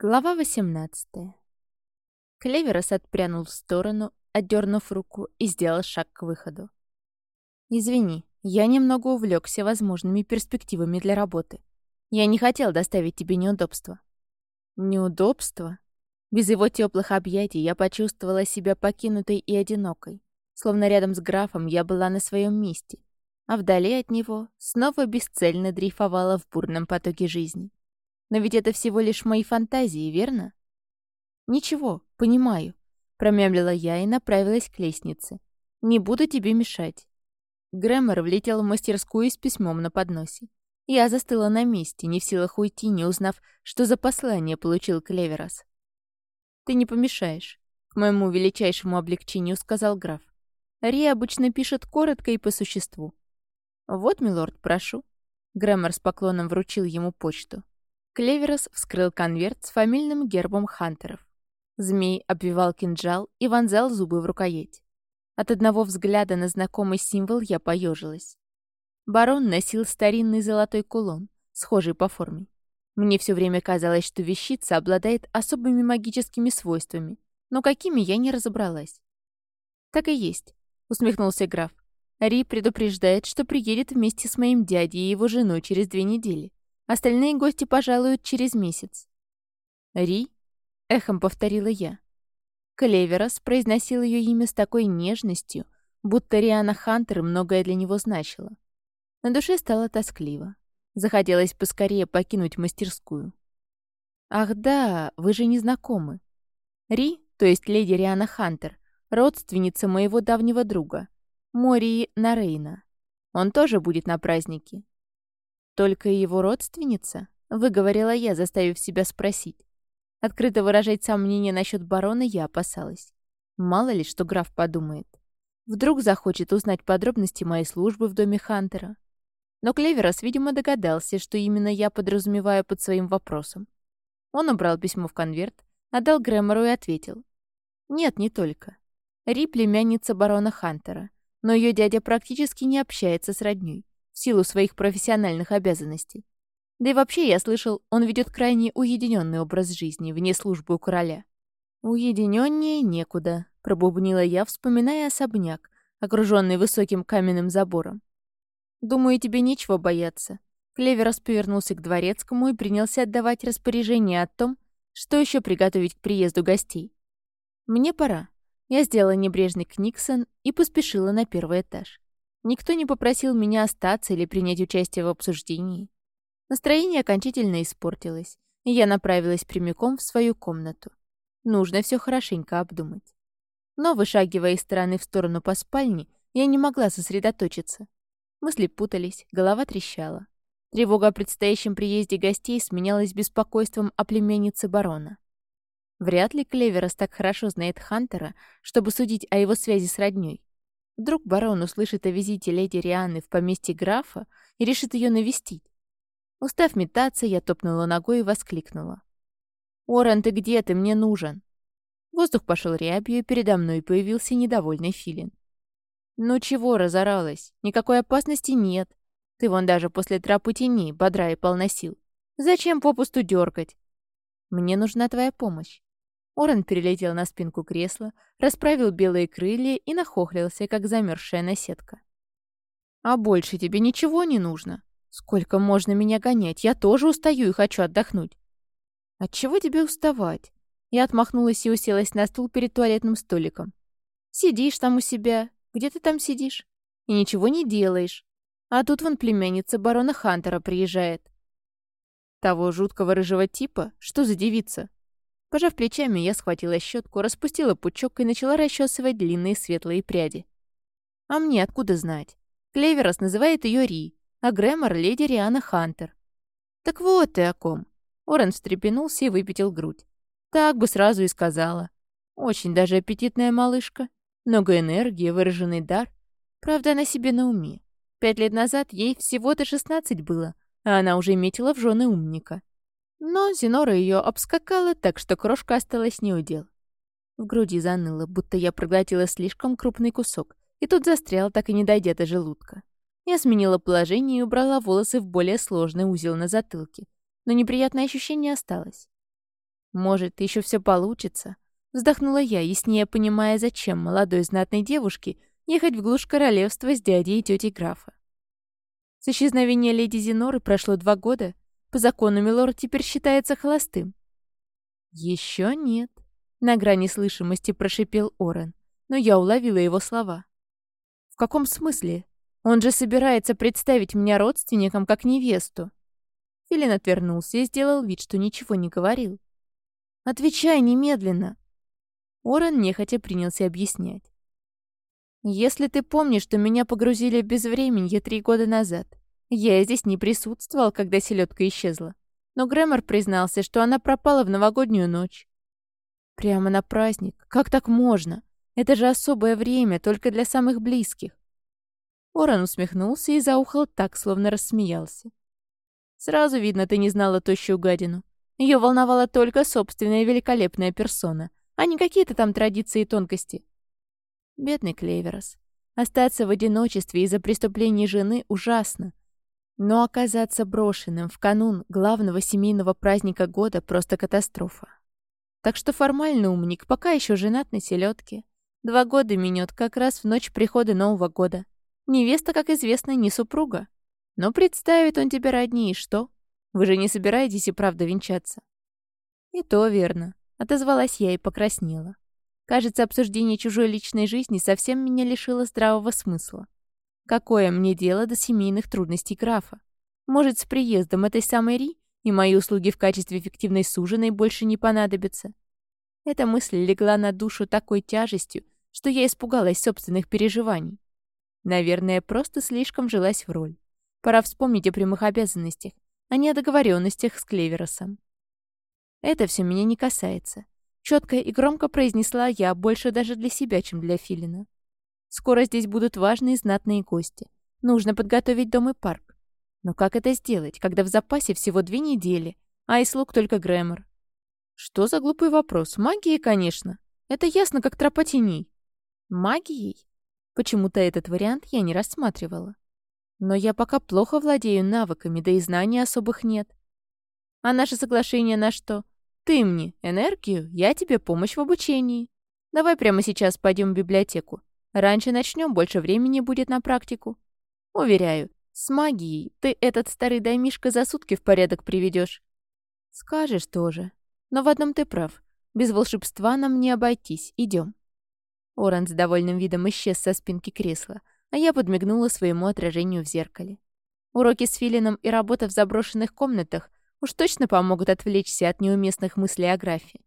Глава 18. Клеверос отпрянул в сторону, отдернув руку и сделал шаг к выходу. «Извини, я немного увлекся возможными перспективами для работы. Я не хотел доставить тебе неудобства». «Неудобства?» Без его теплых объятий я почувствовала себя покинутой и одинокой, словно рядом с графом я была на своем месте, а вдали от него снова бесцельно дрейфовала в бурном потоке жизни. Но ведь это всего лишь мои фантазии, верно? Ничего, понимаю, промямлила я и направилась к лестнице. Не буду тебе мешать. Грэмор влетел в мастерскую с письмом на подносе. Я застыла на месте, не в силах уйти, не узнав, что за послание получил Клеверас. «Ты не помешаешь», — к моему величайшему облегчению сказал граф. Ри обычно пишет коротко и по существу. «Вот, милорд, прошу». Грэмор с поклоном вручил ему почту. Клеверос вскрыл конверт с фамильным гербом Хантеров. Змей обвивал кинжал и вонзал зубы в рукоять. От одного взгляда на знакомый символ я поежилась. Барон носил старинный золотой кулон, схожий по форме. Мне все время казалось, что вещица обладает особыми магическими свойствами, но какими я не разобралась. «Так и есть», — усмехнулся граф. «Ри предупреждает, что приедет вместе с моим дядей и его женой через две недели. Остальные гости пожалуют через месяц. «Ри?» — эхом повторила я. Клеверос произносил ее имя с такой нежностью, будто Риана Хантер многое для него значила. На душе стало тоскливо. Захотелось поскорее покинуть мастерскую. «Ах да, вы же не знакомы. Ри, то есть леди Риана Хантер, родственница моего давнего друга, Мории Нарейна. Он тоже будет на празднике. «Только его родственница?» — выговорила я, заставив себя спросить. Открыто выражать сомнения насчет барона я опасалась. Мало ли, что граф подумает. Вдруг захочет узнать подробности моей службы в доме Хантера. Но Клеверос, видимо, догадался, что именно я подразумеваю под своим вопросом. Он убрал письмо в конверт, отдал Грэмору и ответил. «Нет, не только. Ри — племянница барона Хантера, но ее дядя практически не общается с роднёй в силу своих профессиональных обязанностей. Да и вообще, я слышал, он ведет крайне уединенный образ жизни вне службы у короля. Уединеннее некуда, пробубнила я, вспоминая особняк, окруженный высоким каменным забором. Думаю, тебе нечего бояться. Клеверос повернулся к дворецкому и принялся отдавать распоряжение о том, что еще приготовить к приезду гостей. Мне пора. Я сделала небрежный книксон и поспешила на первый этаж. Никто не попросил меня остаться или принять участие в обсуждении. Настроение окончательно испортилось, и я направилась прямиком в свою комнату. Нужно все хорошенько обдумать. Но, вышагивая из стороны в сторону по спальне, я не могла сосредоточиться. Мысли путались, голова трещала. Тревога о предстоящем приезде гостей сменялась беспокойством о племяннице барона. Вряд ли Клеверос так хорошо знает Хантера, чтобы судить о его связи с роднёй. Вдруг барон услышит о визите леди Рианы в поместье графа и решит ее навестить. Устав метаться, я топнула ногой и воскликнула. «Орен, ты где? Ты мне нужен!» Воздух пошел рябью, и передо мной появился недовольный филин. «Ну чего разоралась? Никакой опасности нет. Ты вон даже после тропы теней бодра и полносил. Зачем попусту дергать? Мне нужна твоя помощь. Орен перелетел на спинку кресла, расправил белые крылья и нахохлился, как замерзшая наседка. «А больше тебе ничего не нужно? Сколько можно меня гонять? Я тоже устаю и хочу отдохнуть». «Отчего тебе уставать?» Я отмахнулась и уселась на стул перед туалетным столиком. «Сидишь там у себя. Где ты там сидишь? И ничего не делаешь. А тут вон племянница барона Хантера приезжает». «Того жуткого рыжего типа? Что за девица?» Пожав плечами, я схватила щетку, распустила пучок и начала расчесывать длинные светлые пряди. А мне откуда знать? Клеверос называет ее Ри, а Грэмор — леди Риана Хантер. Так вот ты о ком. Орен встрепенулся и выпятил грудь. Так бы сразу и сказала. Очень даже аппетитная малышка. Много энергии, выраженный дар. Правда, она себе на уме. Пять лет назад ей всего-то шестнадцать было, а она уже метила в жены умника. Но Зинора ее обскакала, так что крошка осталась неудел. В груди заныло, будто я проглотила слишком крупный кусок, и тут застрял, так и не дойдя до желудка. Я сменила положение и убрала волосы в более сложный узел на затылке, но неприятное ощущение осталось. Может, еще все получится. Вздохнула я, яснее понимая, зачем молодой знатной девушке ехать в глушь королевства с дядей и тетей графа. С исчезновения леди Зиноры прошло два года. По закону Милорд теперь считается холостым. Еще нет. На грани слышимости прошипел Орен, но я уловила его слова. В каком смысле? Он же собирается представить меня родственникам как невесту. Филин отвернулся и сделал вид, что ничего не говорил. «Отвечай немедленно!» Орен нехотя принялся объяснять. «Если ты помнишь, что меня погрузили в безвременье три года назад, я здесь не присутствовал, когда селедка исчезла. Но Грэмор признался, что она пропала в новогоднюю ночь. Прямо на праздник. Как так можно? Это же особое время, только для самых близких. Оран усмехнулся и заухал так, словно рассмеялся. Сразу видно, ты не знала тощую гадину. Ее волновала только собственная великолепная персона, а не какие-то там традиции и тонкости. Бедный Клеверос. Остаться в одиночестве из-за преступлений жены ужасно. Но оказаться брошенным в канун главного семейного праздника года просто катастрофа. Так что формально умник пока еще женат на селедке. Два года минет как раз в ночь прихода Нового года. Невеста, как известно, не супруга. Но представит он тебе родни, и что? Вы же не собираетесь и правда венчаться?» «И то верно», — отозвалась я и покраснела. Кажется, обсуждение чужой личной жизни совсем меня лишило здравого смысла. Какое мне дело до семейных трудностей графа? Может, с приездом этой самой Ри и мои услуги в качестве эффективной суженой больше не понадобятся? Эта мысль легла на душу такой тяжестью, что я испугалась собственных переживаний. Наверное, просто слишком вжилась в роль. Пора вспомнить о прямых обязанностях, а не о договоренностях с Клеверосом. Это все меня не касается. Четко и громко произнесла я, больше даже для себя, чем для Филина. Скоро здесь будут важные знатные гости. Нужно подготовить дом и парк. Но как это сделать, когда в запасе всего две недели, а из слуг только Грэмор? Что за глупый вопрос? Магией, конечно. Это ясно, как тропа теней. Магией? Почему-то этот вариант я не рассматривала. Но я пока плохо владею навыками, да и знаний особых нет. А наше соглашение на что? Ты мне энергию, я тебе помощь в обучении. Давай прямо сейчас пойдем в библиотеку. Раньше начнем, больше времени будет на практику. Уверяю, с магией ты этот старый даймишка за сутки в порядок приведешь. Скажешь тоже. Но в одном ты прав. Без волшебства нам не обойтись. Идем. Оран с довольным видом исчез со спинки кресла, а я подмигнула своему отражению в зеркале. Уроки с Филином и работа в заброшенных комнатах уж точно помогут отвлечься от неуместных мыслей о графе.